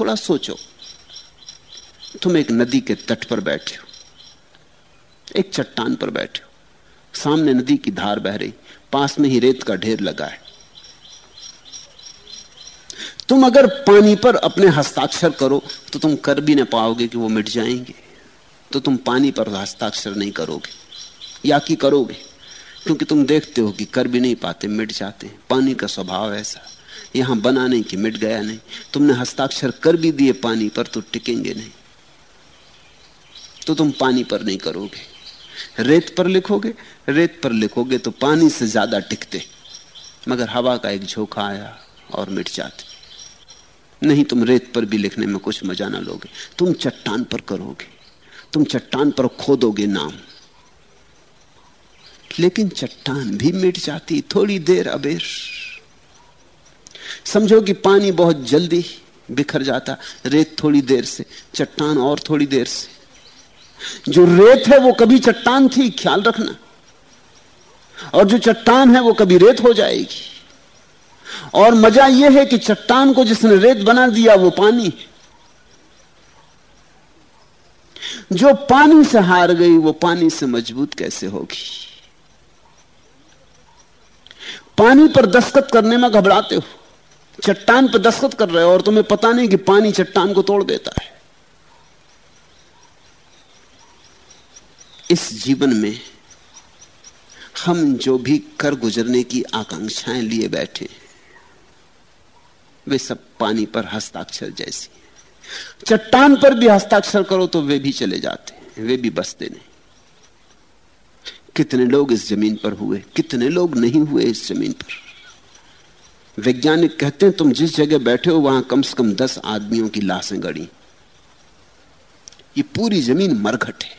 थोड़ा सोचो। तुम एक नदी के तट पर बैठे हो। एक चट्टान पर बैठे हो। सामने नदी की धार बह रही। पास में ही रेत का ढेर लगा है। तुम अगर पानी पर अपने हस्ताक्षर करो तो तुम कर भी ना पाओगे कि वो मिट जाएँगे। तो तुम पानी पर हस्ताक्षर नहीं करोगे, या कि करोगे, क्योंकि तुम देखते हो कि कर भी नहीं पाते, मिट जाते पानी का स्वभाव ऐसा। यहाँ बना नहीं कि मिट गया नहीं। तुमने हस्ताक्षर कर भी दिए, पानी पर तो टिकेंगे नहीं। तो तुम पानी पर नहीं करोगे। रेत पर लिखोगे, रेत पर लिखोगे तो पानी से ज़्यादा टिकते। मगर हवा का एक झोंका आया और मिट जाते। नहीं, तुम रेत पर भी लिखने में कुछ मज़ा ना लोगे। तुम चट्टान पर करोगे। तुम चट्टान पर खोदोगे नाम। लेकिन चट्टान भी मिट जाती, थोड़ी देर अबेर। समझो कि पानी बहुत जल्दी बिखर जाता, रेत थोड़ी देर से, चट्टान और थोड़ी देर से। जो रेत है वो कभी चट्टान थी, ख्याल रखना। और जो चट्टान है वो कभी रेत हो जाएगी। और मज़ा यह है कि चट्टान को जिसने रेत बना दिया, वो पानी जो पानी से हार गई, वो पानी से मज़बूत कैसे होगी? पानी पर दस्तखत करने में घबराते हो। चट्टान पर दस्तखत कर रहे हो और तुम्हें पता नहीं कि पानी चट्टान को तोड़ देता है। इस जीवन में हम जो भी कर गुजरने की आकांक्षाएँ लिए बैठे वे सब पानी पर हस्ताक्षर जैसी चट्टान पर भी हस्ताक्षर करो तो वे भी चले जाते वे भी बसते नहीं। कितने लोग इस ज़मीन पर हुए, कितने लोग नहीं हुए इस ज़मीन पर? वैज्ञानिक कहते हैं, तुम जिस जगह बैठे हो, वहाँ कम से कम दस आदमियों की लाशें गड़ी। ये पूरी ज़मीन मरघट है।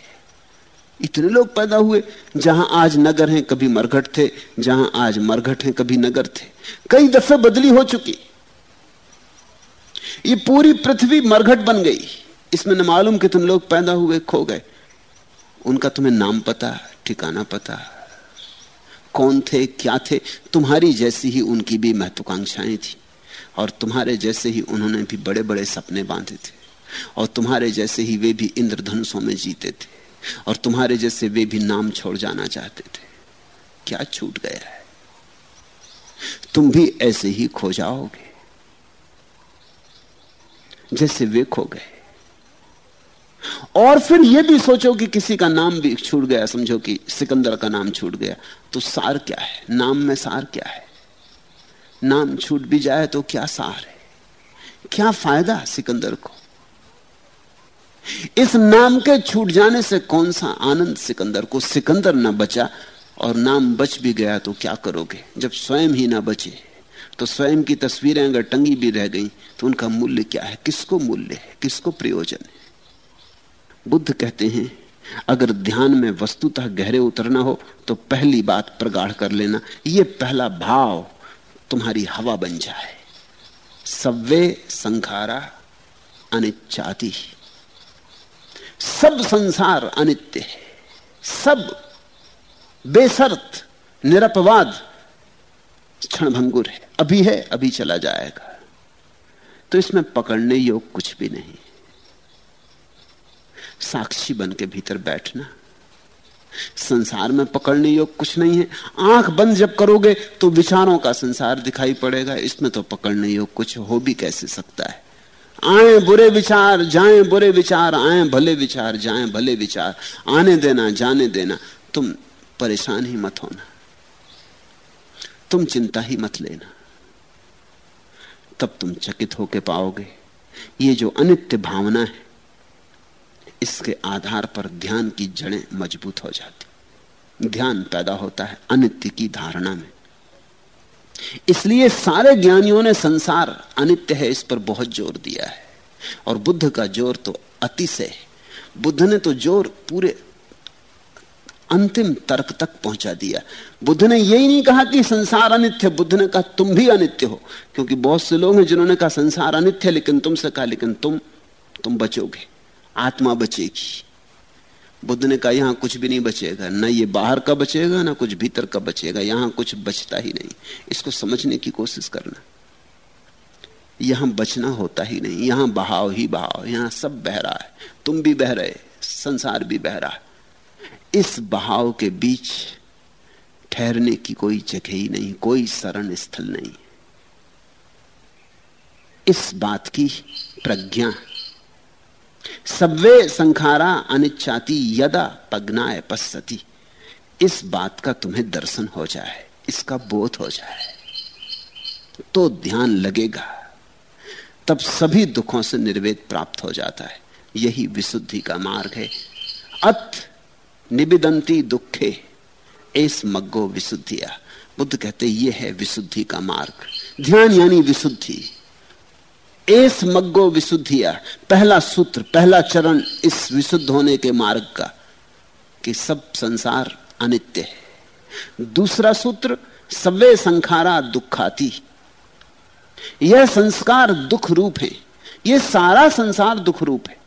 इतने लोग पैदा हुए, जहाँ आज नगर हैं, कभी मरघट थे, जहाँ आज मरघट हैं, कभी नगर थे। कई दफे बदली हो चुकी। ये पूरी पृथ्वी मरघट बन गई। इसमें न मालूम कितने लोग पैदा हुए, खो गए। उनका तुम्हें नाम पता, ठिकाना पता। कौन थे, क्या थे, तुम्हारी जैसी ही उनकी भी महत्वाकांक्षाएँ थी। और तुम्हारे जैसे ही उन्होंने भी बड़े बड़े सपने बांधे थे। और तुम्हारे जैसे ही वे भी इंद्रधनुषों में जीते थे। और तुम्हारे जैसे वे भी नाम छोड़ जाना चाहते थे। क्या छूट गया है? तुम भी ऐसे ही खो जाओगे। जैसे वे खो गए। और फिर यह भी सोचो कि किसी का नाम भी छूट गया, समझो कि सिकंदर का नाम छूट गया तो सार क्या है? नाम में सार क्या है? नाम छूट भी जाए तो क्या सार है? क्या फ़ायदा सिकंदर को? इस नाम के छूट जाने से कौन सा आनंद सिकंदर को? सिकंदर ना बचा और नाम बच भी गया तो क्या करोगे? जब स्वयं ही ना बचे तो स्वयं की तस्वीरें अगर टंगी भी रह गई तो उनका मूल्य क्या है? किसको मूल्य है? किसको प्रयोजन है? बुद्ध कहते हैं, अगर ध्यान में वस्तुतः गहरे उतरना हो तो पहली बात प्रगाढ़ कर लेना। यह पहला भाव तुम्हारी हवा बन जाए। सव्वे संखारा अनिच्छाती। सब संसार अनित्य है। सब बेसर्त, निरपवाद, क्षणभंगुर है। अभी है, अभी चला जाएगा। तो इसमें पकड़ने योग कुछ भी नहीं। साक्षी बन के भीतर बैठना। संसार में पकड़ने योग कुछ नहीं है। आँख बंद जब करोगे तो विचारों का संसार दिखाई पड़ेगा। इसमें तो पकड़ने योग कुछ हो भी कैसे सकता है? आए बुरे विचार, जाएँ बुरे विचार, आए भले विचार, जाएँ भले विचार। आने देना, जाने देना। तुम परेशान ही मत होना। तुम चिंता ही मत लेना। तब तुम चकित होके पाओगे। ये जो अनित्य भावना है इसके आधार पर ध्यान की जड़ें मज़बूत हो जाती। ध्यान पैदा होता है अनित्य की धारणा में। इसलिए सारे ज्ञानियों ने संसार अनित्य है, इस पर बहुत ज़ोर दिया है। और बुद्ध का ज़ोर तो अतिशय है। बुद्ध ने तो ज़ोर पूरे अंतिम तर्क तक पहुँचा दिया। बुद्ध ने यही नहीं कहा कि संसार अनित्य बुद्ध ने कहा, तुम भी अनित्य हो। क्योंकि बहुत से लोग हैं जिन्होंने कहा, संसार अनित्य लेकिन तुमसे कहा, लेकिन तुम तुम बचोगे। आत्मा बचेगी। बुद्ध ने कहा, यहाँ कुछ भी नहीं बचेगा। ना ये बाहर का बचेगा, ना कुछ भीतर का बचेगा। यहाँ कुछ बचता ही नहीं। इसको समझने की कोशिश करना। यहाँ बचना होता ही नहीं। यहाँ बहाव ही बहाव। यहाँ सब बह रहा है। तुम भी बह रहे, संसार भी बह रहा है। इस बहाव के बीच ठहरने की कोई जगह ही नहीं, कोई शरण स्थल नहीं। इस बात की प्रज्ञा सब्वे संखारा अनिच्छाती, यदा पगनाय पश्यति। इस बात का तुम्हें दर्शन हो जाए, इसका बोध हो जाए। तो ध्यान लगेगा। तब सभी दुखों से निर्वेद प्राप्त हो जाता है। यही विशुद्धि का मार्ग है। अत निबिदंती दुखे, एस मग्गो विशुद्धिया। बुद्ध कहते ये है विशुद्धि का मार्ग। ध्यान यानी विशुद्धि। एस मग्गो विशुद्धिया, पहला सूत्र, पहला चरण इस विशुद्ध होने के मार्ग का, कि सब संसार अनित्य है। दूसरा सूत्र सवे संखारा दुखाती। यह संस्कार दुख रूप है। यह सारा संसार दुख रूप है।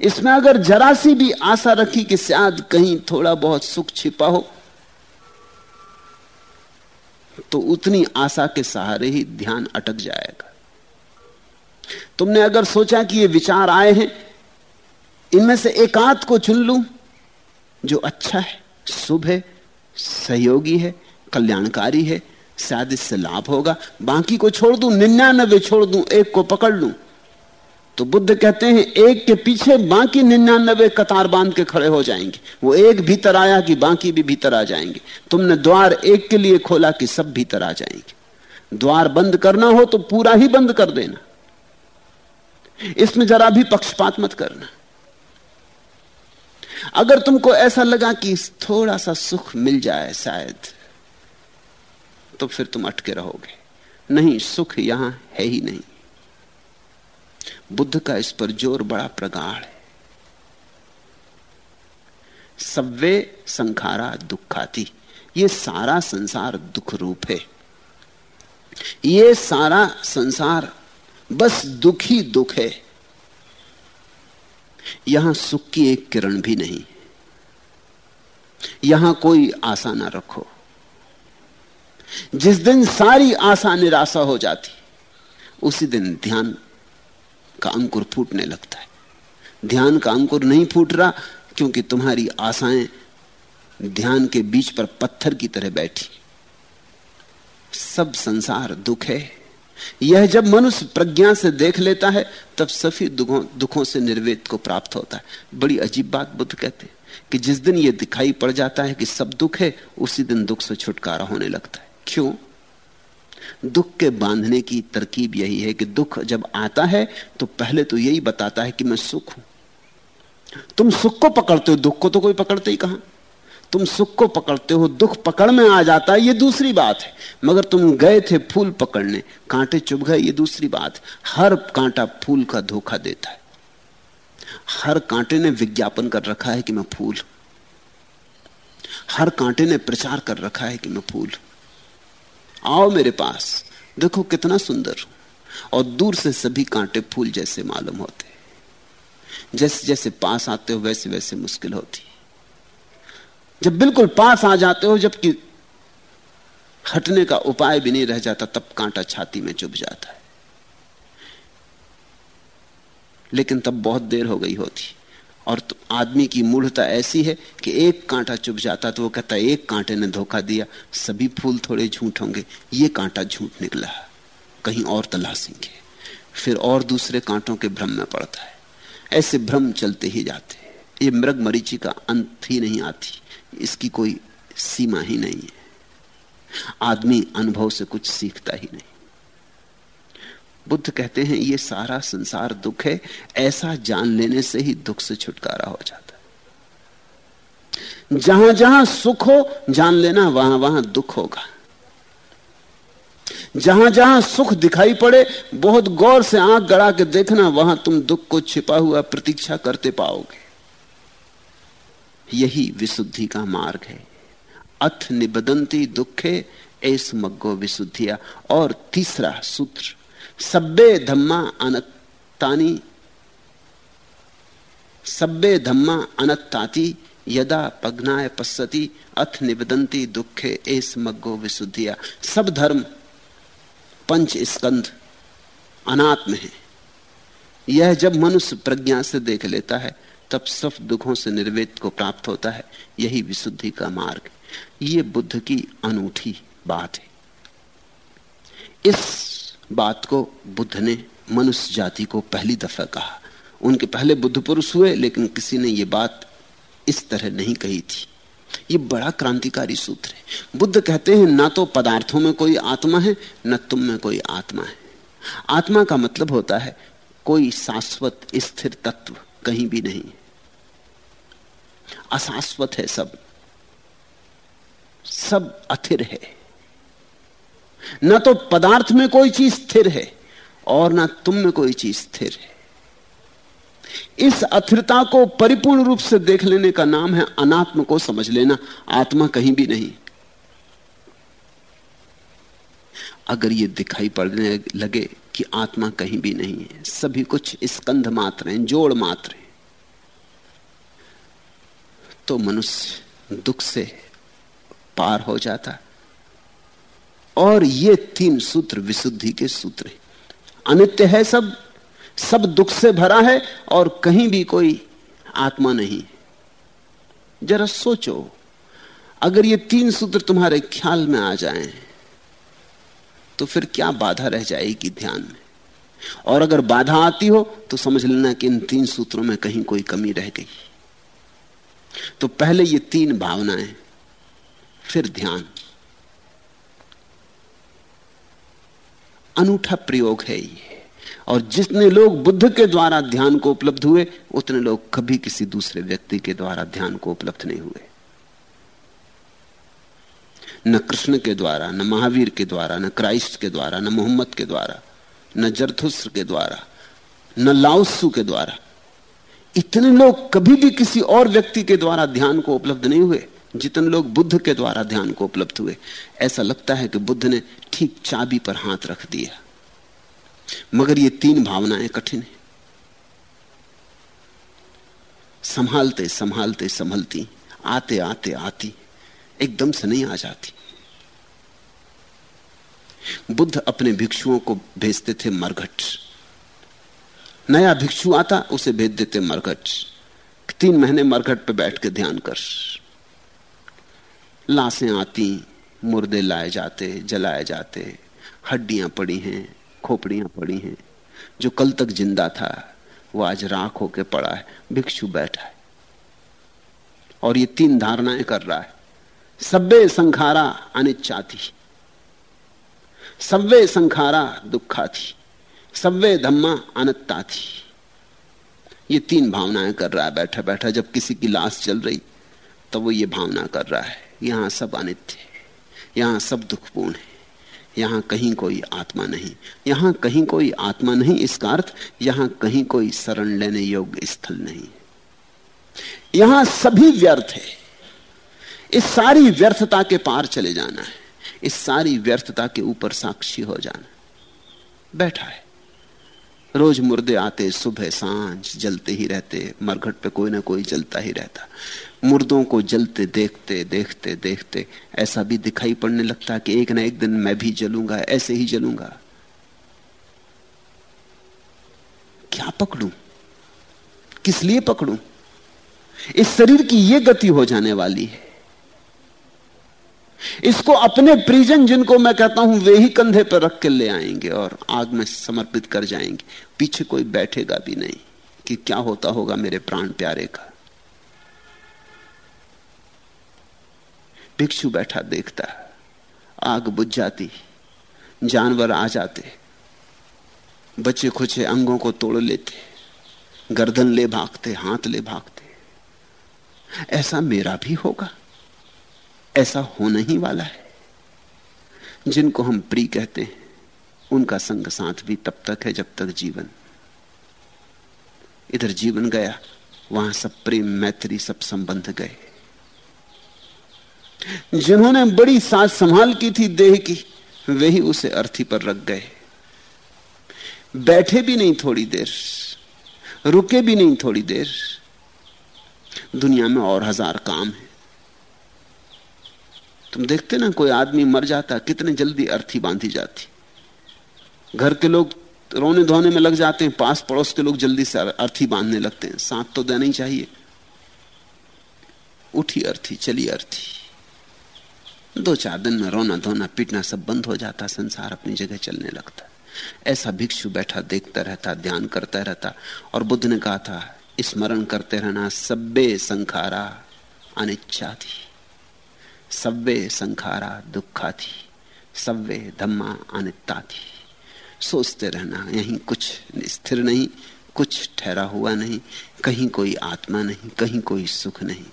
इसमें अगर जरा सी भी आशा रखी कि शायद कहीं थोड़ा बहुत सुख छिपा हो तो उतनी आशा के सहारे ही ध्यान अटक जाएगा। तुमने अगर सोचा कि ये विचार आए हैं, इनमें से एकांत को चुन लू, जो अच्छा है, शुभ है, सहयोगी है, कल्याणकारी है, शायद इससे लाभ होगा। बाकी को छोड़ दूँ निन्यानबे छोड़ दूँ, एक को पकड़ लूँ। तो बुद्ध कहते हैं, एक के पीछे बाकी निन्यानबे कतार बाँध के खड़े हो जाएँगे। वो एक भीतर आया कि बाकी भी भीतर आ जाएँगे। तुमने द्वार एक के लिए खोला कि सब भीतर आ जाएँगे। द्वार बंद करना हो तो पूरा ही बंद कर देना। इसमें जरा भी पक्षपात मत करना। अगर तुमको ऐसा लगा कि थोड़ा सा सुख मिल जाए शायद तो फिर तुम अटके रहोगे। नहीं, सुख यहाँ है ही नहीं। बुद्ध का इस पर ज़ोर बड़ा प्रगाढ़ है। सव्वे संखारा दुखाती। ये सारा संसार दुख रूप है। ये सारा संसार बस दुख ही दुख है। यहाँ सुख की एक किरण भी नहीं। यहाँ कोई आशा ना रखो। जिस दिन सारी आशा निराशा हो जाती, उसी दिन ध्यान का अंकुर फूटने लगता है। ध्यान का अंकुर नहीं फूट रहा, क्योंकि तुम्हारी आशाएँ ध्यान के बीच पर पत्थर की तरह बैठी। सब संसार दुख है। यह जब मनुष्य प्रज्ञा से देख लेता है, तब सभी दुखों दुखों से निर्वेद को प्राप्त होता है। बड़ी अजीब बात बुद्ध कहते हैं कि जिस दिन यह दिखाई पड़ जाता है कि सब दुख है, उसी दिन दुख से छुटकारा होने लगता है। क्यों? दुख के बांधने की तरकीब यही है कि दुख जब आता है तो पहले तो यही बताता है कि मैं सुख हूँ। तुम सुख को पकड़ते हो, दुख को तो कोई पकड़ते ही कहाँ? तुम सुख को पकड़ते हो, दुख पकड़ में आ जाता है, ये दूसरी बात है। मगर तुम गए थे फूल पकड़ने, कांटे चुभ गए, ये दूसरी बात हर कांटा फूल का धोखा देता है। हर कांटे ने विज्ञापन कर रखा है कि मैं फूल हर कांटे ने प्रचार कर रखा है कि मैं फूल आओ मेरे पास, देखो कितना सुंदर और दूर से सभी कांटे फूल जैसे मालूम होते जैसे जैसे पास आते हो वैसे वैसे मुश्किल होती जब बिल्कुल पास आ जाते हो, जबकि हटने का उपाय भी नहीं रह जाता, तब कांटा छाती में चुभ जाता है। लेकिन तब बहुत देर हो गई होती। और तो आदमी की मूढ़ता ऐसी है कि एक कांटा चुभ जाता तो वो कहता, एक कांटे ने धोखा दिया, सभी फूल थोड़े झूठ होंगे, ये कांटा झूठ निकला, कहीं और तलाशेंगे। फिर और दूसरे कांटों के भ्रम में पड़ता है। ऐसे भ्रम चलते ही जाते हैं। ये मृग मरीची का अंत ही नहीं आती। इसकी कोई सीमा ही नहीं है। आदमी अनुभव से कुछ सीखता ही नहीं। बुद्ध कहते हैं, ये सारा संसार दुख है, ऐसा जान लेने से ही दुख से छुटकारा हो जाता है। जहाँ जहाँ सुख हो, जान लेना वहाँ वहाँ दुख होगा। जहाँ जहाँ सुख दिखाई पड़े, बहुत गौर से आँख गड़ा के देखना, वहाँ तुम दुख को छिपा हुआ प्रतीक्षा करते पाओगे। यही विशुद्धि का मार्ग है। अथ निबदंती दुखे ऐस मग्गो विशुद्धिया। और तीसरा सूत्र, सब्बे धम्मा अनतानी सब्बे धम्मा अनताती यदा पग्नाय पश्यति, अथ निबदंती दुखे, एस मग्गो विशुद्धिया। सब धर्म, पंच स्कंध, अनात्म है। यह जब मनुष्य प्रज्ञा से देख लेता है तब सब दुखों से निर्वेद को प्राप्त होता है। यही विशुद्धि का मार्ग ये बुद्ध की अनूठी बात है। इस बात को बुद्ध ने मनुष्य जाति को पहली दफ़ा कहा। उनके पहले बुद्ध पुरुष हुए, लेकिन किसी ने यह बात इस तरह नहीं कही थी। ये बड़ा क्रांतिकारी सूत्र है। बुद्ध कहते हैं, ना तो पदार्थों में कोई आत्मा है, न तुम में कोई आत्मा है। आत्मा का मतलब होता है, कोई शाश्वत स्थिर तत्व कहीं भी नहीं। अशाश्वत है सब। सब अथिर है। न तो पदार्थ में कोई चीज़ स्थिर है और ना तुम में कोई चीज़ स्थिर है। इस अथिरता को परिपूर्ण रूप से देख लेने का नाम है अनात्म को समझ लेना, आत्मा कहीं भी नहीं। अगर ये दिखाई पड़ने लगे कि आत्मा कहीं भी नहीं है, सभी कुछ स्कंध मात्र हैं, जोड़ मात्र हैं। तो मनुष्य दुख से पार हो जाता। और ये तीन सूत्र विशुद्धि के सूत्र हैं। अनित्य है सब सब दुख से भरा है और कहीं भी कोई आत्मा नहीं जरा सोचो अगर ये तीन सूत्र तुम्हारे ख्याल में आ जाएँ, तो फिर क्या बाधा रह जाएगी ध्यान में? और अगर बाधा आती हो तो समझ लेना कि इन तीन सूत्रों में कहीं कोई कमी रह गई। तो पहले ये तीन भावनाएँ, फिर ध्यान। अनूठा प्रयोग है ये। और जितने लोग बुद्ध के द्वारा ध्यान को उपलब्ध हुए, उतने लोग कभी किसी दूसरे व्यक्ति के द्वारा ध्यान को उपलब्ध नहीं हुए। न कृष्ण के द्वारा, न महावीर के द्वारा, न क्राइस्ट के द्वारा, न मोहम्मद के द्वारा, न जरथुस्र के द्वारा, न लाउसु के द्वारा इतने लोग कभी भी किसी और व्यक्ति के द्वारा ध्यान को उपलब्ध नहीं हुए, जितने लोग बुद्ध के द्वारा ध्यान को उपलब्ध हुए। ऐसा लगता है कि बुद्ध ने ठीक चाबी पर हाथ रख दिया। मगर ये तीन भावनाएँ कठिन है। संभालते संभालते, संभलती, आते आते, आती, एकदम से नहीं आ जाती। बुद्ध अपने भिक्षुओं को भेजते थे मरघट। नया भिक्षु आता, उसे भेज देते मरघट। तीन महीने मरघट पे बैठ के ध्यान कर। लाशें आती, मुर्दे लाए जाते, जलाए जाते। हड्डियाँ पड़ी हैं, खोपड़ियाँ पड़ी हैं। जो कल तक ज़िंदा था, वो आज राख होके पड़ा है, भिक्षु बैठा है। और ये तीन धारणाएँ कर रहा है। सब्बे संखारा अनिच्छा थी। सव्वे संखारा दुखा थी सव्वे धम्मा अनत्ता थी। ये तीन भावनाएँ कर रहा है बैठा बैठा जब किसी की लाश चल रही तो वो ये भावना कर रहा है, यहाँ सब अनित्य यहाँ सब दुखपूर्ण है, यहाँ कहीं कोई आत्मा नहीं, यहाँ कहीं कोई आत्मा नहीं, इसका अर्थ यहाँ कहीं कोई शरण लेने योग्य स्थल नहीं। यहाँ सभी व्यर्थ है। इस सारी व्यर्थता के पार चले जाना है, इस सारी व्यर्थता के ऊपर साक्षी हो जाना। बैठा है। रोज मुर्दे आते, सुबह, साँझ, जलते ही रहते, मरघट पे कोई ना कोई जलता ही रहता। मुर्दों को जलते, देखते देखते देखते, ऐसा भी दिखाई पड़ने लगता कि एक ना एक दिन मैं भी जलूँगा, ऐसे ही जलूँगा। क्या पकड़ू? किस लिए पकड़ू? इस शरीर की यह गति हो जाने वाली है। इसको अपने प्रिजन जिनको मैं कहता हूँ, वे ही कंधे पर रख के ले आएँगे और आग में समर्पित कर जाएँगे। पीछे कोई बैठेगा भी नहीं कि क्या होता होगा मेरे प्राण प्यारे का। भिक्षु बैठा देखता, आग बुझ जाती, जानवर आ जाते बच्चे खुचे अंगों को तोड़ लेते, गर्दन ले भागते, हाथ ले भागते। ऐसा मेरा भी होगा। ऐसा होना ही वाला है। जिनको हम प्री कहते हैं, उनका संग साथ भी तब तक है जब तक जीवन। इधर जीवन गया, वहाँ सब प्रेम, मैत्री, सब संबंध गए। जिन्होंने बड़ी साज संभाल की थी देह की, वे ही उसे अर्थी पर रख गए। बैठे भी नहीं थोड़ी देर, रुके भी नहीं थोड़ी देर। दुनिया में और हज़ार काम है। तुम देखते ना, कोई आदमी मर जाता, कितने जल्दी अर्थी बांधी जाती। घर के लोग रोने धोने में लग जाते हैं पास पड़ोस के लोग जल्दी से अर्थी बांधने लगते हैं। साथ तो देना ही चाहिए। उठी अर्थी, चली अर्थी। दो चार दिन में रोना धोना, पीटना सब बंद हो जाता, संसार अपनी जगह चलने लगता। ऐसा भिक्षु बैठा, देखता रहता, ध्यान करता रहता, और बुद्ध ने कहा था, स्मरण करते रहना, सब्बे संखारा अनिच्छा थी सब्बे संखारा दुखा थी सब्बे धम्मा अनिता थी। सोचते रहना, यहीं कुछ स्थिर नहीं, कुछ ठहरा हुआ नहीं, कहीं कोई आत्मा नहीं, कहीं कोई सुख नहीं।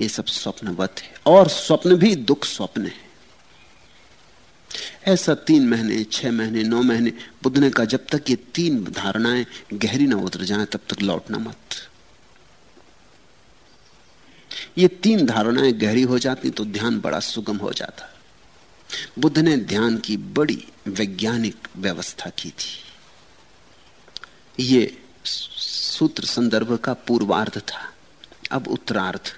ये सब स्वप्नवत है, और स्वप्न भी दुख स्वप्न है। ऐसा तीन महीने, छह महीने, नौ महीने बुद्ध ने कहा जब तक ये तीन धारणाएँ गहरी ना उतर जाए, तब तक लौटना मत। ये तीन धारणाएँ गहरी हो जाती तो ध्यान बड़ा सुगम हो जाता। बुद्ध ने ध्यान की बड़ी वैज्ञानिक व्यवस्था की थी। ये सूत्र संदर्भ का पूर्वार्ध था। अब उत्तरार्ध।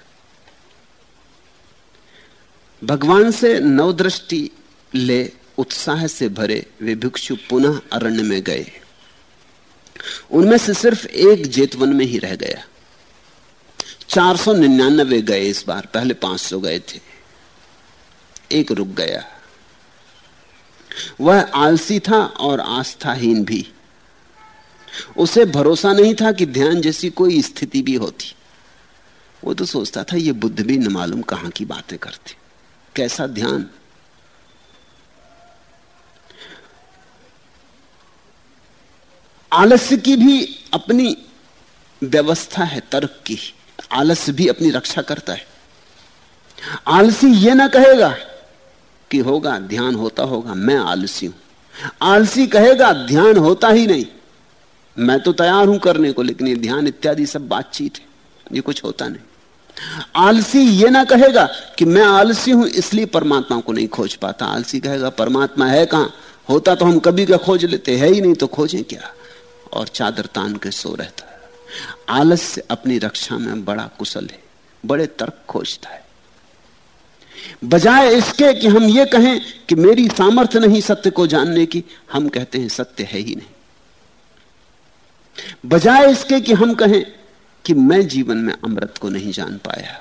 भगवान से नवदृष्टि ले उत्साह से भरे वे भिक्षु पुनः अरण्य में गए। उनमें से सिर्फ़ एक जेतवन में ही रह गया। चार सौ निन्यानबे गए इस बार, पहले पाँच सौ गए थे। एक रुक गया। वह आलसी था और आस्थाहीन भी। उसे भरोसा नहीं था कि ध्यान जैसी कोई स्थिति भी होती। वो तो सोचता था, ये बुद्ध भी न मालूम कहाँ की बातें करते। कैसा ध्यान? आलस्य की भी अपनी व्यवस्था है, तर्क की। आलस्य भी अपनी रक्षा करता है। आलसी यह ना कहेगा कि होगा, ध्यान होता होगा, मैं आलसी हूँ। आलसी कहेगा, ध्यान होता ही नहीं। मैं तो तैयार हूँ करने को, लेकिन ये ध्यान इत्यादि सब बातचीत है। ये कुछ होता नहीं। आलसी ये ना कहेगा कि मैं आलसी हूँ, इसलिए परमात्मा को नहीं खोज पाता। आलसी कहेगा, परमात्मा है कहाँ? होता तो हम कभी का खोज लेते, है ही नहीं तो खोजें क्या? और चादर तान के सो रहता आलस्य अपनी रक्षा में बड़ा कुशल है, बड़े तर्क खोजता है। बजाय इसके कि हम ये कहें कि मेरी सामर्थ्य नहीं सत्य को जानने की, हम कहते हैं सत्य है ही नहीं। बजाय इसके कि हम कहें कि मैं जीवन में अमृत को नहीं जान पाया,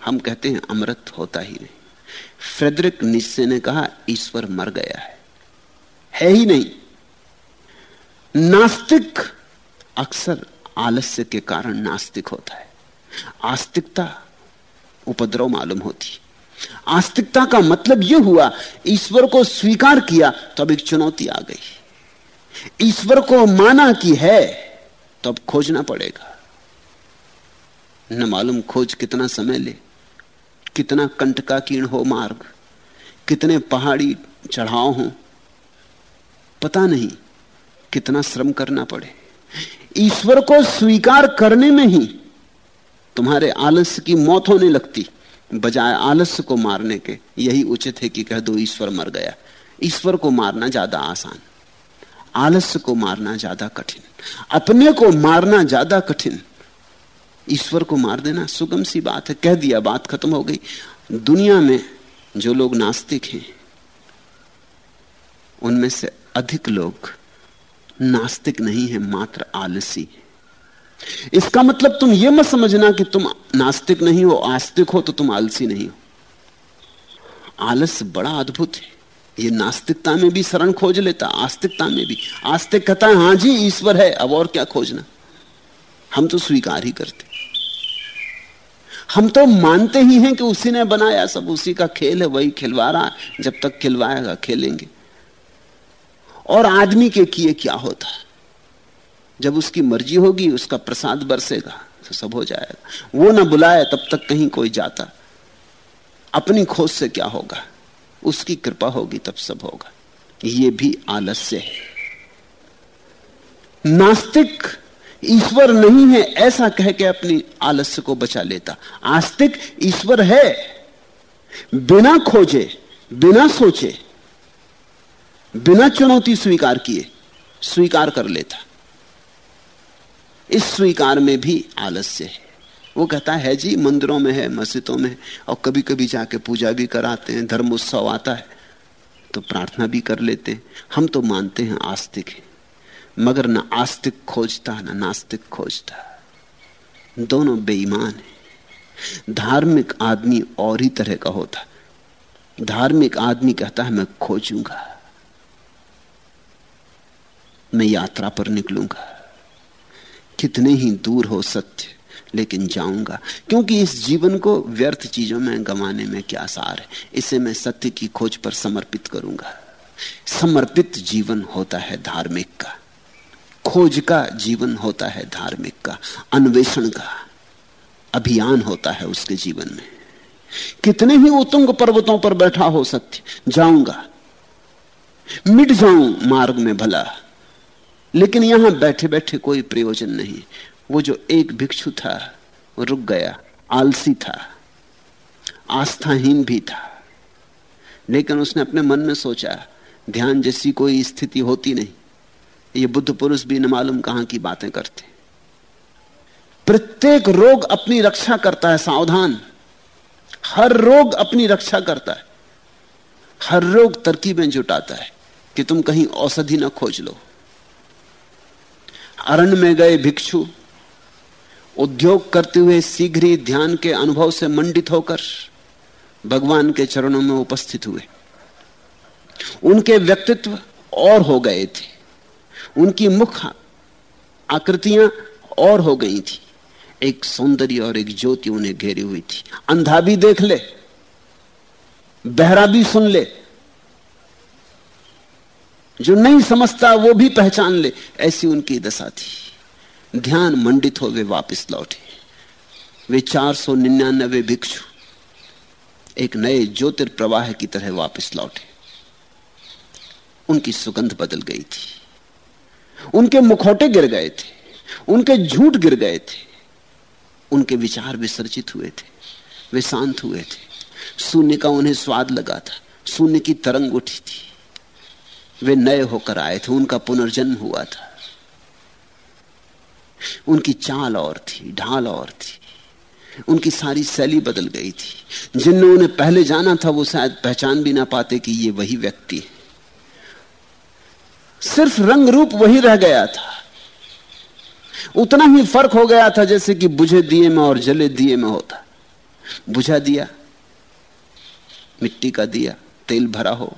हम कहते हैं अमृत होता ही नहीं। फ्रेडरिक निश्चय ने कहा, ईश्वर मर गया है। है ही नहीं। नास्तिक अक्सर आलस्य के कारण नास्तिक होता है। आस्तिकता उपद्रव मालूम होती आस्तिकता का मतलब यह हुआ, ईश्वर को स्वीकार किया तो अब एक चुनौती आ गई। ईश्वर को माना कि है तो अब खोजना पड़ेगा। न मालूम खोज कितना समय ले, कितना कंटकाकीर्ण हो मार्ग, कितने पहाड़ी चढ़ाव हो, पता नहीं, कितना श्रम करना पड़े। ईश्वर को स्वीकार करने में ही तुम्हारे आलस्य की मौत होने लगती, बजाय आलस्य को मारने के। यही उचित है कि कह दो ईश्वर मर गया। ईश्वर को मारना ज़्यादा आसान आलस्य को मारना ज़्यादा कठिन, अपने को मारना ज़्यादा कठिन। ईश्वर को मार देना सुगम सी बात है। कह दिया, बात खत्म हो गई। दुनिया में जो लोग नास्तिक हैं, उनमें से अधिक लोग नास्तिक नहीं है, मात्र आलसी। इसका मतलब तुम यह मत समझना कि तुम नास्तिक नहीं हो, आस्तिक हो तो तुम आलसी नहीं हो। आलस बड़ा अद्भुत है। ये नास्तिकता में भी शरण खोज लेता, आस्तिकता में भी। आस्तिक कहता है, हाँ जी, ईश्वर है, अब और क्या खोजना? हम तो स्वीकार ही करते। हम तो मानते ही हैं कि उसी ने बनाया सब, उसी का खेल है, वही खिलवा रहा है जब तक खिलवाएगा, खेलेंगे। और आदमी के किए क्या होता जब उसकी मर्ज़ी होगी, उसका प्रसाद बरसेगा तो सब हो जाएगा। वो ना बुलाए, तब तक कहीं कोई जाता। अपनी खोज से क्या होगा? उसकी कृपा होगी, तब सब होगा। ये भी आलस्य है। नास्तिक ईश्वर नहीं है, ऐसा कह के अपनी आलस्य को बचा लेता। आस्तिक ईश्वर है। बिना खोजे, बिना सोचे बिना चुनौती स्वीकार किए, स्वीकार कर लेता। इस स्वीकार में भी आलस्य है। वो कहता है, जी, मंदिरों में है, मस्जिदों में और कभी कभी जाके पूजा भी कराते हैं धर्म उत्सव आता है तो प्रार्थना भी कर लेते हैं। हम तो मानते हैं आस्तिक है, मगर ना आस्तिक खोजता, ना नास्तिक खोजता। दोनों बेईमान है। धार्मिक आदमी और ही तरह का होता। धार्मिक आदमी कहता है, मैं खोजूँगा। मैं यात्रा पर निकलूँगा। कितने ही दूर हो सत्य, लेकिन जाऊँगा। क्योंकि इस जीवन को व्यर्थ चीज़ों में गंवाने में क्या सार है, इसे मैं सत्य की खोज पर समर्पित करूँगा। समर्पित जीवन होता है धार्मिक का। खोज का जीवन होता है धार्मिक का। अन्वेषण का अभियान होता है उसके जीवन में। कितने ही उतुंग पर्वतों पर बैठा हो सत्य, जाऊँगा। मिट जाऊँ मार्ग में भला। लेकिन यहाँ बैठे बैठे कोई प्रयोजन नहीं। वो जो एक भिक्षु था, वो रुक गया, आलसी था, आस्थाहीन भी था। लेकिन उसने अपने मन में सोचा, ध्यान जैसी कोई स्थिति होती नहीं। ये बुद्ध पुरुष भी न मालूम कहाँ की बातें करते। प्रत्येक रोग अपनी रक्षा करता है, सावधान। हर रोग अपनी रक्षा करता है। हर रोग तरकीबें जुटाता है कि तुम कहीं औषधि ना खोज लो। अरण्य में गए भिक्षु। उद्योग करते हुए शीघ्र ही ध्यान के अनुभव से मंडित होकर भगवान के चरणों में उपस्थित हुए। उनके व्यक्तित्व और हो गए थे। उनकी मुख आकृतियाँ और हो गई थी। एक सौंदर्य और एक ज्योति उन्हें घेरी हुई थी। अंधा भी देख ले, बहरा भी सुन ले जो नहीं समझता वो भी पहचान ले। ऐसी उनकी दशा थी। ध्यान मंडित हो वे वापिस लौटे। वे चार सौ निन्यानबे भिक्षु, एक नए ज्योतिर्प्रवाह की तरह वापस लौटे। उनकी सुगंध बदल गई थी। उनके मुखौटे गिर गए थे। उनके झूठ गिर गए थे। उनके विचार विसर्जित हुए थे। वे शांत हुए थे। शून्य का उन्हें स्वाद लगा था। शून्य की तरंग उठी थी। वे नए होकर आए थे, उनका पुनर्जन्म हुआ था। उनकी चाल और थी, ढाल और थी। उनकी सारी शैली बदल गई थी। जिनने उन्हें पहले जाना था, वो शायद पहचान भी ना पाते कि ये वही व्यक्ति है। सिर्फ़ रंग रूप वही रह गया था। उतना ही फ़र्क हो गया था जैसे कि बुझे दिए में और जले दिए में होता। बुझा दिया, मिट्टी का दिया, तेल भरा हो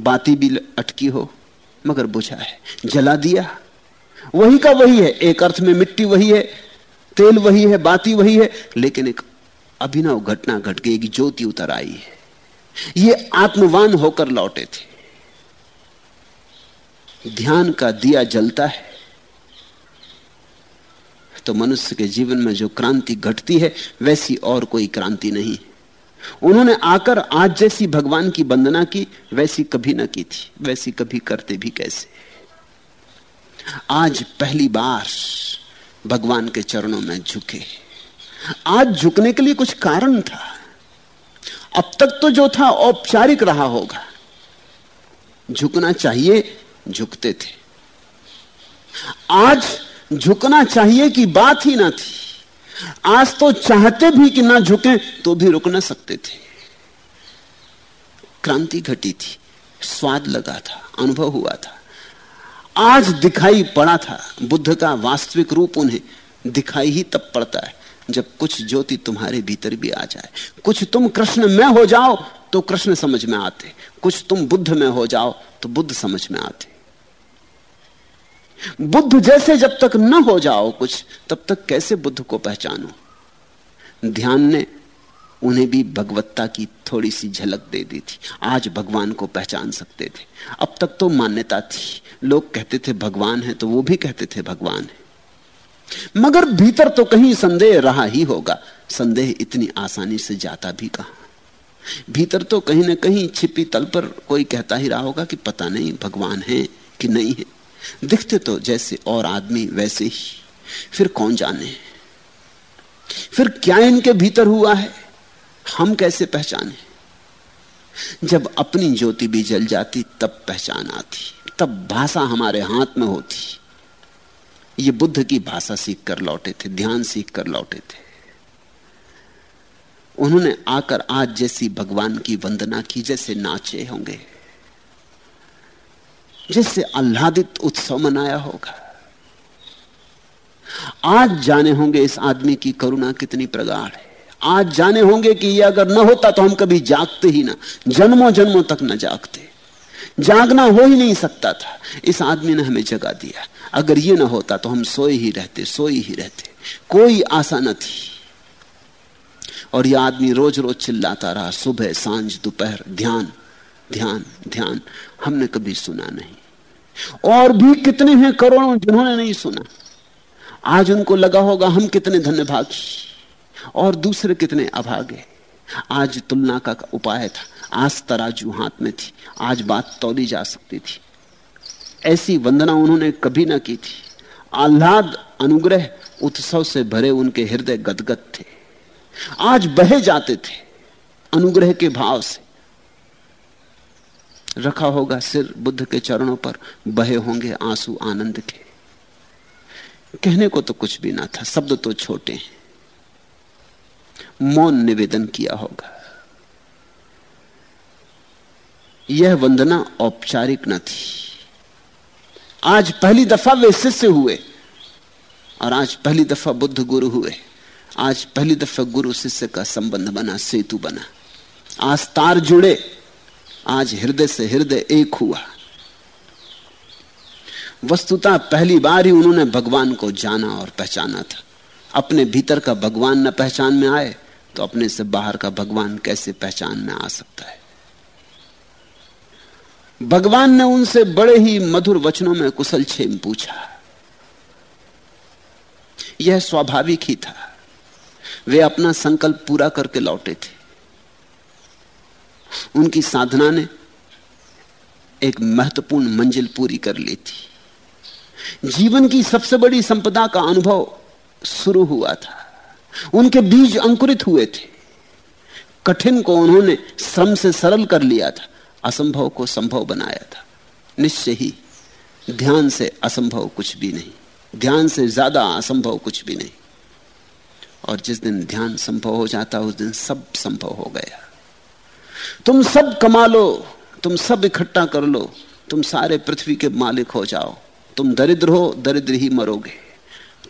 बाती भी अटकी हो, मगर बुझा है। जला दिया। वही का वही है। एक अर्थ में मिट्टी वही है, तेल वही है, बाती वही है, लेकिन एक अभिनव घटना घट गई, एक ज्योति उतर आई है। ये आत्मवान होकर लौटे थे। ध्यान का दिया जलता है। तो मनुष्य के जीवन में जो क्रांति घटती है, वैसी और कोई क्रांति नहीं। उन्होंने आकर आज जैसी भगवान की वंदना की, वैसी कभी ना की थी, वैसी कभी करते भी कैसे? आज पहली बार भगवान के चरणों में झुके। आज झुकने के लिए कुछ कारण था। अब तक तो जो था, औपचारिक रहा होगा। झुकना चाहिए, झुकते थे। आज झुकना चाहिए कि बात ही ना थी। आज तो चाहते भी कि ना झुके तो भी रुक ना सकते थे। क्रांति घटी थी, स्वाद लगा था, अनुभव हुआ था। आज दिखाई पड़ा था, बुद्ध का वास्तविक रूप उन्हें दिखाई ही तब पड़ता है, जब कुछ ज्योति तुम्हारे भीतर भी आ जाए। कुछ तुम कृष्ण में हो जाओ तो कृष्ण समझ में आते। कुछ तुम बुद्ध में हो जाओ तो बुद्ध समझ में आते। बुद्ध जैसे जब तक न हो जाओ कुछ, तब तक कैसे बुद्ध को पहचानो? ध्यान ने उन्हें भी भगवत्ता की थोड़ी सी झलक दे दी थी। आज भगवान को पहचान सकते थे। अब तक तो मान्यता थी। लोग कहते थे भगवान है तो वो भी कहते थे भगवान है। मगर भीतर तो कहीं संदेह रहा ही होगा। संदेह इतनी आसानी से जाता भी कहा? भीतर तो कहीं ना कहीं छिपी तल पर कोई कहता ही रहा होगा कि पता नहीं भगवान है कि नहीं है। दिखते तो जैसे और आदमी वैसे ही। फिर कौन जाने? फिर क्या इनके भीतर हुआ है? हम कैसे पहचाने? जब अपनी ज्योति भी जल जाती, तब पहचान आती, तब भाषा हमारे हाथ में होती। ये बुद्ध की भाषा सीख कर लौटे थे, ध्यान सीख कर लौटे थे। उन्होंने आकर आज जैसी भगवान की वंदना की, जैसे नाचे होंगे। जिससे आह्लादित उत्सव मनाया होगा। आज जाने होंगे इस आदमी की करुणा कितनी प्रगाढ़ है। आज जाने होंगे कि यह अगर न होता तो हम कभी जागते ही ना जन्मों जन्मों तक न जागते। जागना हो ही नहीं सकता था। इस आदमी ने हमें जगा दिया। अगर यह ना होता तो हम सोए ही रहते, सोए ही रहते। कोई आशा न थी। और यह आदमी रोज रोज चिल्लाता रहा, सुबह, साँझ, दोपहर, ध्यान ध्यान ध्यान। हमने कभी सुना नहीं। और भी कितने हैं करोड़ों जिन्होंने नहीं सुना। आज उनको लगा होगा हम कितने धन्यभागी और दूसरे कितने अभागे। आज तुलना का उपाय था। आज तराजू हाथ में थी। आज बात तोली जा सकती थी। ऐसी वंदना उन्होंने कभी ना की थी। आह्लाद, अनुग्रह, उत्सव से भरे उनके हृदय गदगद थे। आज बहे जाते थे। अनुग्रह के भाव से। रखा होगा सिर बुद्ध के चरणों पर, बहे होंगे आँसू आनंद के। कहने को तो कुछ भी ना था, शब्द तो छोटे हैं। मौन निवेदन किया होगा। यह वंदना औपचारिक न थी। आज पहली दफ़ा वे शिष्य हुए, और आज पहली दफ़ा बुद्ध गुरु हुए। आज पहली दफ़ा गुरु शिष्य का संबंध बना, सेतु बना। आज तार जुड़े आज हृदय से हृदय एक हुआ। वस्तुतः पहली बार ही उन्होंने भगवान को जाना और पहचाना था। अपने भीतर का भगवान न पहचान में आए तो अपने से बाहर का भगवान कैसे पहचान में आ सकता है? भगवान ने उनसे बड़े ही मधुर वचनों में कुशल छेम पूछा। यह स्वाभाविक ही था। वे अपना संकल्प पूरा करके लौटे थे। उनकी साधना ने एक महत्वपूर्ण मंजिल पूरी कर ली थी। जीवन की सबसे बड़ी संपदा का अनुभव शुरू हुआ था। उनके बीज अंकुरित हुए थे। कठिन को उन्होंने श्रम से सरल कर लिया था। असंभव को संभव बनाया था। निश्चय ही ध्यान से असंभव कुछ भी नहीं। ध्यान से ज़्यादा असंभव कुछ भी नहीं। और जिस दिन ध्यान संभव हो जाता, उस दिन सब संभव हो गया। तुम सब कमा लो, तुम सब इकट्ठा कर लो, तुम सारे पृथ्वी के मालिक हो जाओ। तुम दरिद्र हो, दरिद्र ही मरोगे।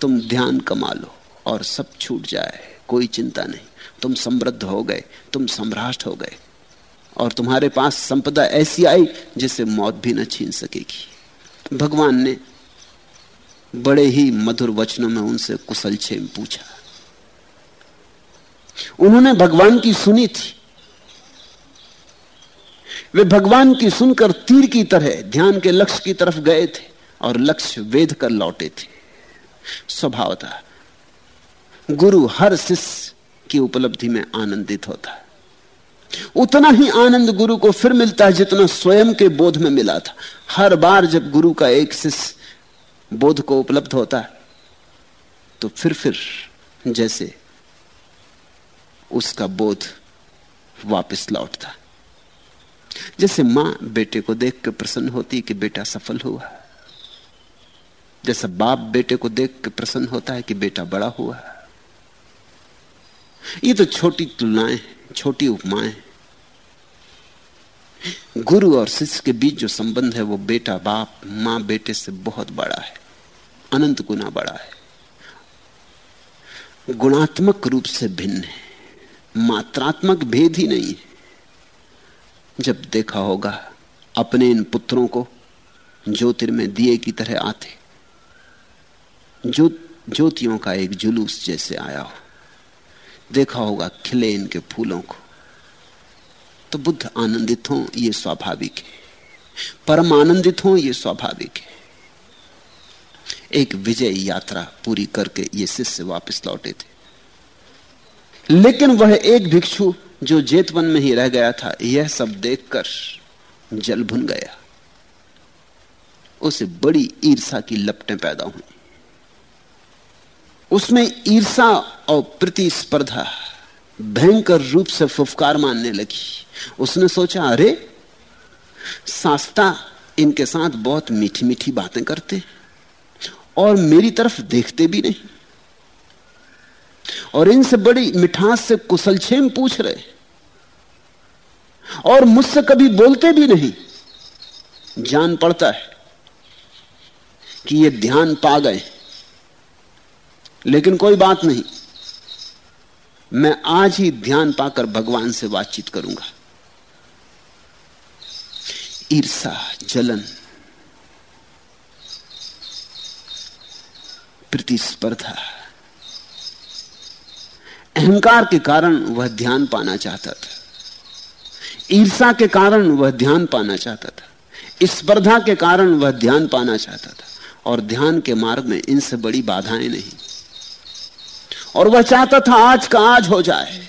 तुम ध्यान कमा लो और सब छूट जाए, कोई चिंता नहीं। तुम समृद्ध हो गए, तुम सम्राट हो गए। और तुम्हारे पास संपदा ऐसी आई जिसे मौत भी न छीन सकेगी। भगवान ने बड़े ही मधुर वचनों में उनसे कुशल छेम पूछा। उन्होंने भगवान की सुनी थी। वे भगवान की सुनकर तीर की तरह, ध्यान के लक्ष्य की तरफ़ गए थे और लक्ष्य वेद कर लौटे थे। स्वभाव था गुरु हर शिष्य की उपलब्धि में आनंदित होता। है उतना ही आनंद गुरु को फिर मिलता है जितना स्वयं के बोध में मिला था। हर बार जब गुरु का एक शिष्य बोध को उपलब्ध होता है तो फिर फिर जैसे उसका बोध वापस लौटता। जैसे माँ बेटे को देख के प्रसन्न होती कि बेटा सफल हुआ। जैसा बाप बेटे को देख के प्रसन्न होता है कि बेटा बड़ा हुआ। ये तो छोटी तुलनाएँ छोटी उपमाएँ गुरु और शिष्य के बीच जो संबंध है, वो बेटा बाप, माँ बेटे से बहुत बड़ा है, अनंत गुना बड़ा है। गुणात्मक रूप से भिन्न है, मात्रात्मक भेद ही नहीं है। जब देखा होगा अपने इन पुत्रों को ज्योतिर्मय दिए की तरह आते। जो ज्योतियों का एक जुलूस जैसे आया हो। देखा होगा खिले इनके फूलों को। तो बुद्ध आनंदित हो, ये स्वाभाविक है। परम आनंदित हो, ये स्वाभाविक है। एक विजय यात्रा पूरी करके ये शिष्य वापस लौटे थे। लेकिन वह एक भिक्षु जो जेतवन में ही रह गया था, यह सब देखकर जल भुन गया। उसे बड़ी ईर्षा की लपटें पैदा हुई। उसमें ईर्षा और प्रतिस्पर्धा भयंकर रूप से फुफकार मानने लगी। उसने सोचा, अरे, सास्ता इनके साथ बहुत मीठी मीठी बातें करते और मेरी तरफ़ देखते भी नहीं। और इनसे बड़ी मिठास से कुशलछेम पूछ रहे और मुझसे कभी बोलते भी नहीं। जान पड़ता है कि ये ध्यान पा गए लेकिन कोई बात नहीं। मैं आज ही ध्यान पाकर भगवान से बातचीत करूँगा। ईर्षा, जलन, प्रतिस्पर्धा। अहंकार के कारण वह ध्यान पाना चाहता था। ईर्षा के कारण वह ध्यान पाना चाहता था। स्पर्धा के कारण वह ध्यान पाना चाहता था। और ध्यान के मार्ग में इनसे बड़ी बाधाएँ नहीं। और वह चाहता था आज का आज हो जाए।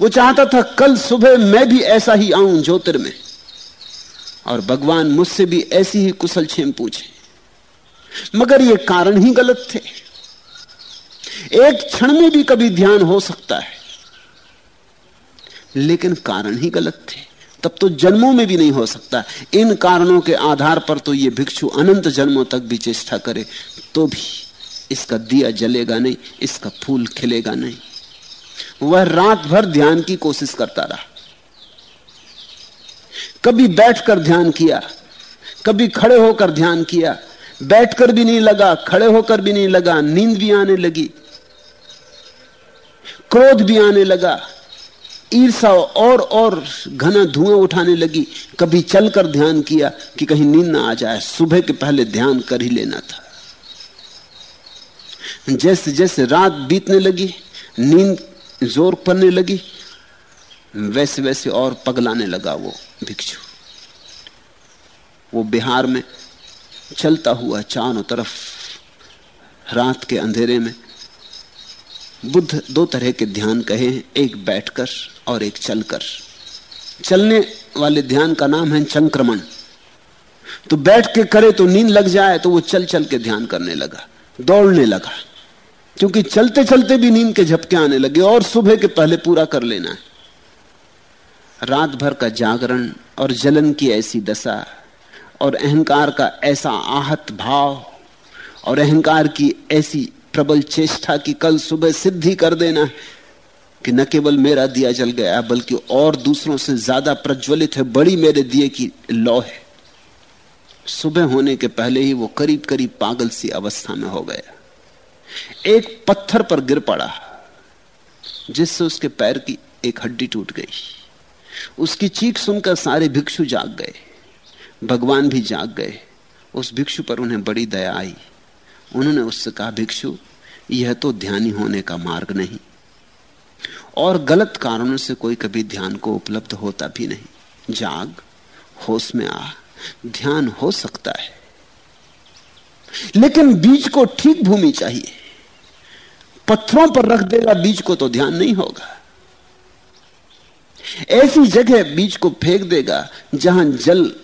वो चाहता था कल सुबह मैं भी ऐसा ही आऊँ ज्योतिर्मय। और भगवान मुझसे भी ऐसी ही कुशल छेम पूछे। मगर ये कारण ही गलत थे। एक क्षण में भी कभी ध्यान हो सकता है। लेकिन कारण ही गलत थे। तब तो जन्मों में भी नहीं हो सकता। इन कारणों के आधार पर तो ये भिक्षु अनंत जन्मों तक भी चेष्टा करे तो भी इसका दिया जलेगा नहीं, इसका फूल खिलेगा नहीं। वह रात भर ध्यान की कोशिश करता रहा। कभी बैठकर ध्यान किया, कभी खड़े होकर ध्यान किया, बैठकर भी नहीं लगा, खड़े होकर भी नहीं लगा, नींद भी आने लगी। क्रोध भी आने लगा। ईर्षा और और घना धुआँ उठाने लगी। कभी चलकर ध्यान किया कि कहीं नींद ना आ जाए। सुबह के पहले ध्यान कर ही लेना था। जैसे जैसे रात बीतने लगी, नींद ज़ोर पड़ने लगी, वैसे वैसे और पगलाने लगा वो भिक्षु। वो बिहार में चलता हुआ चारों तरफ़ रात के अंधेरे में बुद्ध दो तरह के ध्यान कहे हैं, एक बैठकर और एक चलकर। चलने वाले ध्यान का नाम है संक्रमण तो बैठ के करे तो नींद लग जाए तो वो चल चल के ध्यान करने लगा, दौड़ने लगा। क्योंकि चलते चलते भी नींद के झपके आने लगे, और सुबह के पहले पूरा कर लेना है। रात भर का जागरण और जलन की ऐसी दशा, और अहंकार का ऐसा आहत भाव, और अहंकार की ऐसी प्रबल चेष्टा की कल सुबह सिद्धि कर देना कि न केवल मेरा दिया जल गया, बल्कि और दूसरों से ज़्यादा प्रज्वलित है, बड़ी मेरे दिए की लौ है। सुबह होने के पहले ही वो करीब करीब पागल सी अवस्था में हो गया। एक पत्थर पर गिर पड़ा, जिससे उसके पैर की एक हड्डी टूट गई। उसकी चीख सुनकर सारे भिक्षु जाग गए, भगवान भी जाग गए। उस भिक्षु पर उन्हें बड़ी दया आई। उन्होंने उससे कहा, भिक्षु यह तो ध्यानी होने का मार्ग नहीं। और गलत कारणों से कोई कभी ध्यान को उपलब्ध होता भी नहीं। जाग, होश में आ, ध्यान हो सकता है। लेकिन बीज को ठीक भूमि चाहिए। पत्थरों पर रख देगा, बीज को तो ध्यान नहीं होगा। ऐसी जगह बीज को फेंक देगा, जहाँ जल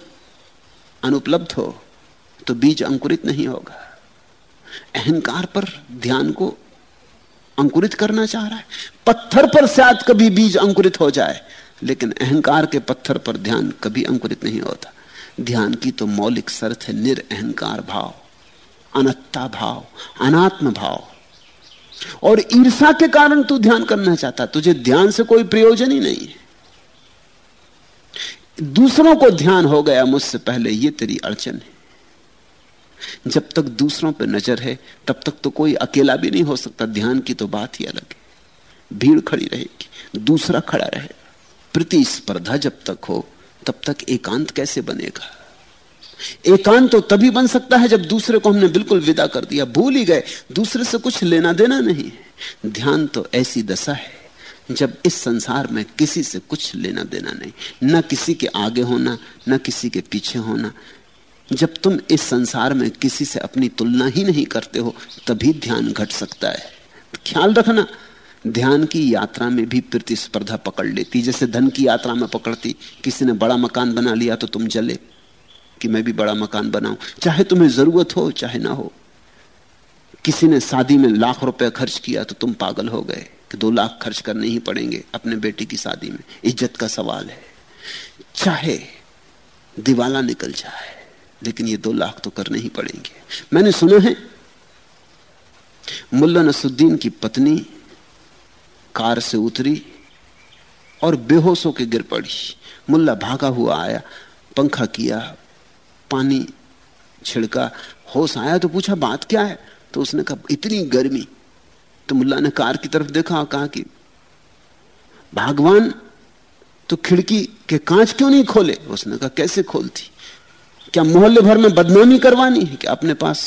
अनुपलब्ध हो तो बीज अंकुरित नहीं होगा। अहंकार पर ध्यान को अंकुरित करना चाह रहा है। पत्थर पर शायद कभी बीज अंकुरित हो जाए, लेकिन अहंकार के पत्थर पर ध्यान कभी अंकुरित नहीं होता। ध्यान की तो मौलिक शर्त है निरअहकार भाव, अनत्ता भाव, अनात्म भाव। और ईर्षा के कारण तू ध्यान करना चाहता, तुझे ध्यान से कोई प्रयोजन ही नहीं है। दूसरों को ध्यान हो गया, मुझसे पहले यह तेरी अड़चन है। जब तक दूसरों पर नज़र है, तब तक तो कोई अकेला भी नहीं हो सकता। ध्यान की तो बात ही अलग है। भीड़ खड़ी रहेगी, दूसरा खड़ा रहे प्रतिस्पर्धा जब तक हो, तब तक एकांत कैसे बनेगा? एकांत तो तभी बन सकता है जब दूसरे को हमने बिल्कुल विदा कर दिया। भूल ही गए, दूसरे से कुछ लेना देना नहीं ध्यान तो ऐसी दशा है, जब इस संसार में किसी से कुछ लेना देना नहीं। न किसी के आगे होना, न किसी के पीछे होना जब तुम इस संसार में किसी से अपनी तुलना ही नहीं करते हो, तभी ध्यान घट सकता है। ख्याल रखना, ध्यान की यात्रा में भी प्रतिस्पर्धा पकड़ लेती। जैसे धन की यात्रा में पकड़ती, किसी ने बड़ा मकान बना लिया तो तुम जले कि मैं भी बड़ा मकान बनाऊँ। चाहे तुम्हें ज़रूरत हो, चाहे ना हो। किसी ने शादी में लाख रुपए खर्च किया तो तुम पागल हो गए कि दो लाख खर्च करने ही पड़ेंगे अपने बेटी की शादी में। इज़्ज़त का सवाल है। चाहे दिवाला निकल जाए लेकिन ये दो लाख तो करने ही पड़ेंगे। मैंने सुना है, मुल्ला नसुद्दीन की पत्नी कार से उतरी और बेहोश होकर गिर पड़ी। मुल्ला भागा हुआ आया, पंखा किया, पानी छिड़का, होश आया तो पूछा, बात क्या है? तो उसने कहा, इतनी गर्मी। तो मुल्ला ने कार की तरफ़ देखा और कहा कि, भगवान तो खिड़की के कांच क्यों नहीं खोले? उसने कहा, कैसे खोलती? क्या मोहल्ले भर में बदनामी करवानी है कि अपने पास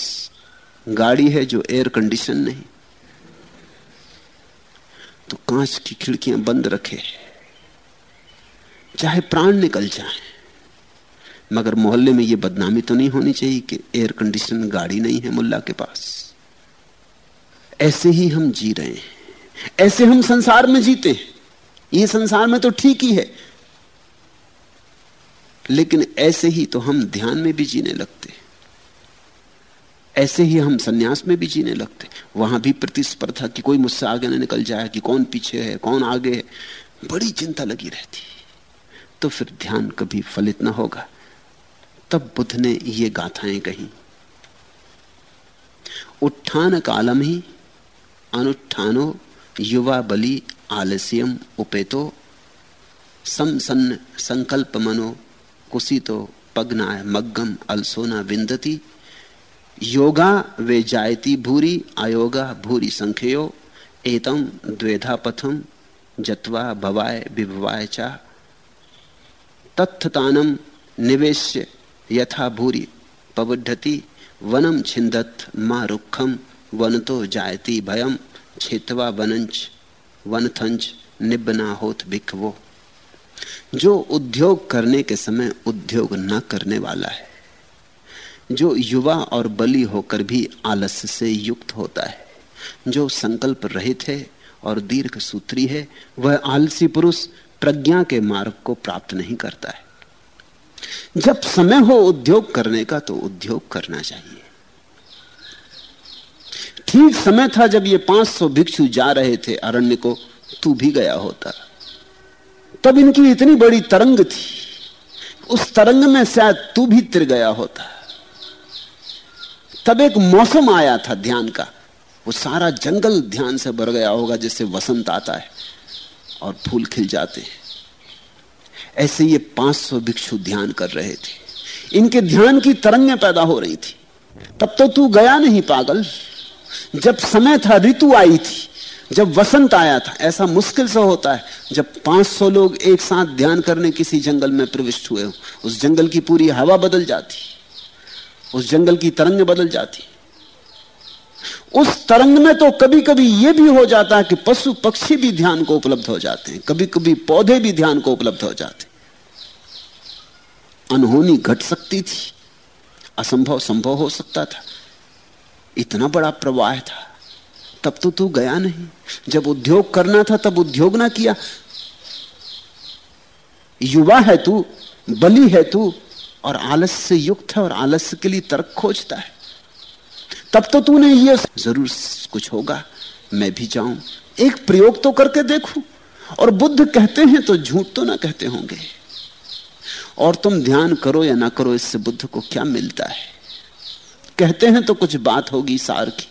गाड़ी है जो एयर कंडीशन नहीं? तो कांच की खिड़कियाँ बंद रखे चाहे प्राण निकल जाए, मगर मोहल्ले में यह बदनामी तो नहीं होनी चाहिए कि एयर कंडीशन गाड़ी नहीं है मुल्ला के पास। ऐसे ही हम जी रहे हैं, ऐसे हम संसार में जीते हैं। ये संसार में तो ठीक ही है लेकिन ऐसे ही तो हम ध्यान में भी जीने लगते ऐसे ही हम सन्यास में भी जीने लगते वहाँ भी प्रतिस्पर्धा कि कोई मुझसे आगे ना निकल जाए कि कौन पीछे है, कौन आगे है। बड़ी चिंता लगी रहती तो फिर ध्यान कभी फलित ना होगा। तब बुद्ध ने ये गाथाएँ कही। उत्थान कालम ही अनुत्थानो युवा बलि आलस्यम उपेतो समसन्न संकल्प मनो कुसितो पगनाय मग्गम अलसोना विंदती। योगा वे जायती भूरी, अयोगा भूरी संख्यो एतम द्वेधा पथम जत्वा भवाय विभवाय चा। तत्थतानम निवेश्य यथा भूरी पवढ़ति वनम छिंदत मा रुखम वन तो जायती भयम छेतवा वनंच वनथंच निबना होत भिखवो जो उद्योग करने के समय उद्योग न करने वाला है, जो युवा और बली होकर भी आलस्य से युक्त होता है, जो संकल्प रहित है और दीर्घ सूत्री है, वह आलसी पुरुष प्रज्ञा के मार्ग को प्राप्त नहीं करता है। जब समय हो उद्योग करने का तो उद्योग करना चाहिए। ठीक समय था जब ये 500 भिक्षु जा रहे थे, अरण्य को तू भी गया होता। तब इनकी इतनी बड़ी तरंग थी, उस तरंग में शायद तू भी तिर गया होता। तब एक मौसम आया था ध्यान का, वो सारा जंगल ध्यान से भर गया होगा जैसे वसंत आता है और फूल खिल जाते हैं। ऐसे ये 500 भिक्षु ध्यान कर रहे थे। इनके ध्यान की तरंगें पैदा हो रही थी। तब तो तू गया नहीं पागल। जब समय था, ऋतु आई थी। जब वसंत आया था, ऐसा मुश्किल से होता है, जब 500 लोग एक साथ ध्यान करने किसी जंगल में प्रविष्ट हुए हो, उस जंगल की पूरी हवा बदल जाती, उस जंगल की तरंग बदल जाती। उस तरंग में तो कभी कभी यह भी हो जाता है कि पशु पक्षी भी ध्यान को उपलब्ध हो जाते हैं कभी कभी पौधे भी ध्यान को उपलब्ध हो जाते अनहोनी घट सकती थी, असंभव संभव हो सकता था, इतना बड़ा प्रवाह था तब तो तू गया नहीं। जब उद्योग करना था, तब उद्योग ना किया। युवा है तू, बली है तू, और आलस्य से युक्त है, और आलस्य के लिए तर्क खोजता है। तब तो तूने ये ज़रूर कुछ होगा, मैं भी जाऊँ। एक प्रयोग तो करके देखूँ, और बुद्ध कहते हैं तो झूठ तो ना कहते होंगे। और तुम ध्यान करो या ना करो, इससे बुद्ध को क्या मिलता है? कहते हैं तो कुछ बात होगी सार की।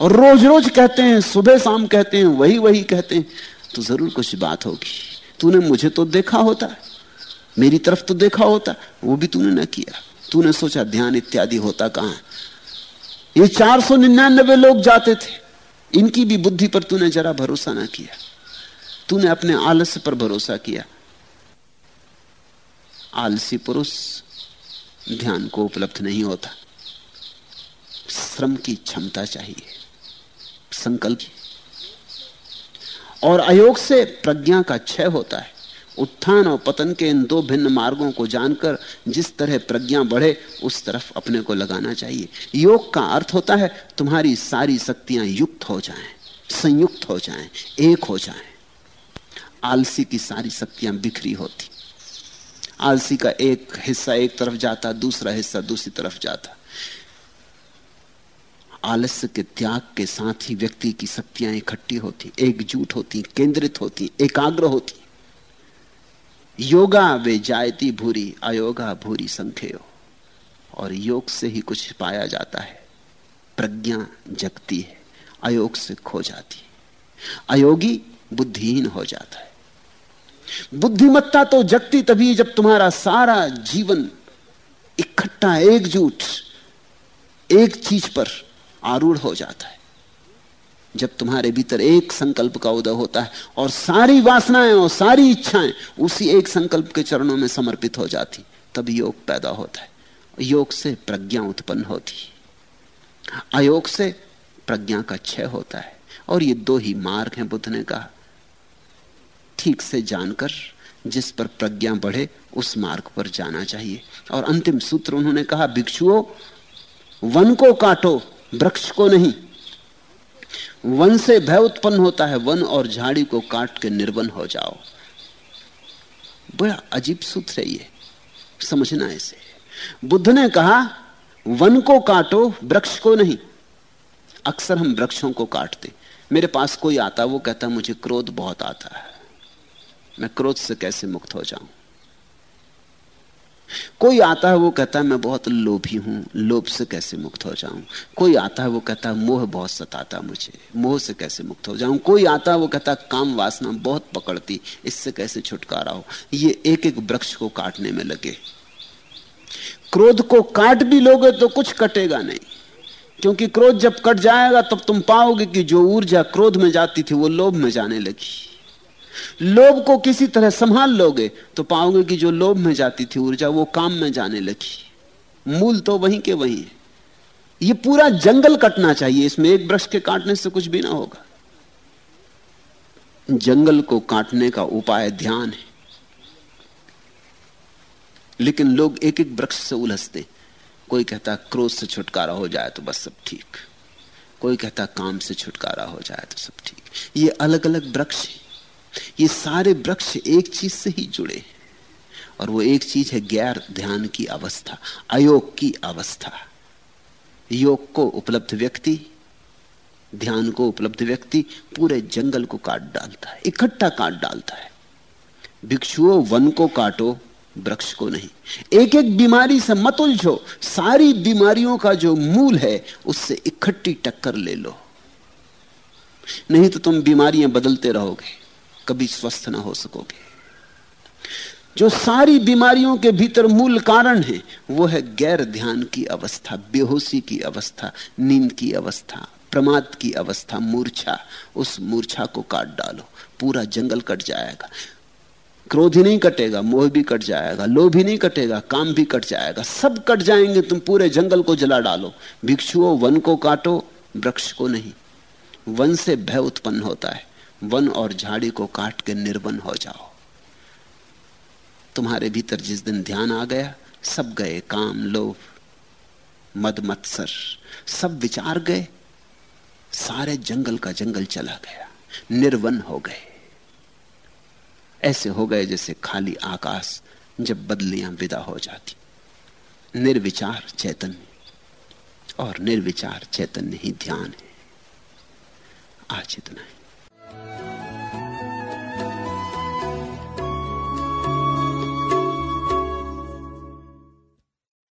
और रोज रोज कहते हैं, सुबह शाम कहते हैं वही वही कहते हैं तो ज़रूर कुछ बात होगी। तूने मुझे तो देखा होता, मेरी तरफ़ तो देखा होता, वो भी तूने ना किया। तूने सोचा ध्यान इत्यादि होता कहाँ? ये चार सौ निन्यानबे लोग जाते थे। इनकी भी बुद्धि पर तूने जरा भरोसा ना किया। तूने अपने आलस्य पर भरोसा किया। आलसी पुरुष ध्यान को उपलब्ध नहीं होता। श्रम की क्षमता चाहिए संकल्प। और अयोग से प्रज्ञा का क्षय होता है। उत्थान और पतन के इन दो भिन्न मार्गों को जानकर जिस तरह प्रज्ञा बढ़े उस तरफ़ अपने को लगाना चाहिए। योग का अर्थ होता है तुम्हारी सारी शक्तियाँ युक्त हो जाएँ, संयुक्त हो जाएँ, एक हो जाएँ। आलसी की सारी शक्तियाँ बिखरी होती। आलसी का एक हिस्सा एक तरफ़ जाता दूसरा हिस्सा दूसरी तरफ़ जाता। आलस्य के त्याग के साथ ही व्यक्ति की शक्तियाँ इकट्ठी होती, एकजुट होती, केंद्रित होती, एकाग्र होती। योगा वे जायती भूरी, अयोगा भूरी संख्यो और योग से ही कुछ पाया जाता है। प्रज्ञा जगती है, अयोग से खो जाती। है अयोगी बुद्धिहीन हो जाता है। बुद्धिमत्ता तो जगती तभी जब तुम्हारा सारा जीवन इकट्ठा, एकजुट, एक चीज़ पर आरूढ़ हो जाता है। जब तुम्हारे भीतर एक संकल्प का उदय होता है और सारी वासनाएँ और सारी इच्छाएँ उसी एक संकल्प के चरणों में समर्पित हो जाती, तब योग पैदा होता है। योग से प्रज्ञा उत्पन्न होती। अयोग से प्रज्ञा का क्षय होता है। और ये दो ही मार्ग हैं बुद्ध ने कहा। ठीक से जानकर जिस पर प्रज्ञा बढ़े, उस मार्ग पर जाना चाहिए। और अंतिम सूत्र उन्होंने कहा, भिक्षुओं, वन को काटो। वृक्ष को नहीं। वन से भय उत्पन्न होता है, वन और झाड़ी को काट के निर्वन हो जाओ। बड़ा अजीब सूत्र है ये, समझना इसे। बुद्ध ने कहा, वन को काटो, वृक्ष को नहीं। अक्सर हम वृक्षों को काटते। मेरे पास कोई आता, वो कहता, मुझे क्रोध बहुत आता है। मैं क्रोध से कैसे मुक्त हो जाऊँ? कोई आता है वो कहता है, मैं बहुत लोभी हूँ, लोभ से कैसे मुक्त हो जाऊँ? कोई आता है वो कहता है, मोह बहुत सताता मुझे, मोह से कैसे मुक्त हो जाऊँ? कोई आता है वो कहता है, काम वासना बहुत पकड़ती, इससे कैसे छुटकारा हो? ये एक एक वृक्ष को काटने में लगे। क्रोध को काट भी लोगे तो कुछ कटेगा नहीं, क्योंकि क्रोध जब कट जाएगा तब तुम पाओगे कि जो ऊर्जा क्रोध में जाती थी वो लोभ में जाने लगी। लोभ को किसी तरह संभाल लोगे तो पाओगे कि जो लोभ में जाती थी ऊर्जा, वो काम में जाने लगी। मूल तो वहीं के वहीं है। ये पूरा जंगल कटना चाहिए, इसमें एक वृक्ष के काटने से कुछ भी ना होगा। जंगल को काटने का उपाय ध्यान है। लेकिन लोग एक एक वृक्ष से उलझते। कोई कहता, क्रोध से छुटकारा हो जाए तो बस सब ठीक। कोई कहता, काम से छुटकारा हो जाए तो सब ठीक। ये अलग अलग वृक्ष है। ये सारे वृक्ष एक चीज़ से ही जुड़े और वो एक चीज़ है गैर ध्यान की अवस्था, अयोग की अवस्था। योग को उपलब्ध व्यक्ति, ध्यान को उपलब्ध व्यक्ति पूरे जंगल को काट डालता है, इकट्ठा काट डालता है। भिक्षुओं, वन को काटो, वृक्ष को नहीं। एक एक बीमारी से मत उलझो। सारी बीमारियों का जो मूल है, उससे इकट्ठी टक्कर ले लो। नहीं तो तुम बीमारियाँ बदलते रहोगे। कभी स्वस्थ ना हो सकोगे। जो सारी बीमारियों के भीतर मूल कारण है, वो है गैर ध्यान की अवस्था, बेहोशी की अवस्था, नींद की अवस्था, प्रमाद की अवस्था, मूर्छा। उस मूर्छा को काट डालो, पूरा जंगल कट जाएगा। क्रोध ही नहीं कटेगा, मोह भी कट जाएगा, लोभ ही नहीं कटेगा, काम भी कट जाएगा। सब कट जाएँगे, तुम पूरे जंगल को जला डालो। भिक्षुओं, वन को काटो, वृक्ष को नहीं। वन से भय उत्पन्न होता है। वन और झाड़ी को काट के निर्वन हो जाओ। तुम्हारे भीतर जिस दिन ध्यान आ गया, सब गए काम, लोभ, मद, मत्सर, सब विचार गए। सारे जंगल का जंगल चला गया, निर्वन हो गए। ऐसे हो गए जैसे खाली आकाश जब बदलियाँ विदा हो जाती। निर्विचार चैतन्य और निर्विचार चैतन्य ही ध्यान है। आज इतना है। あ!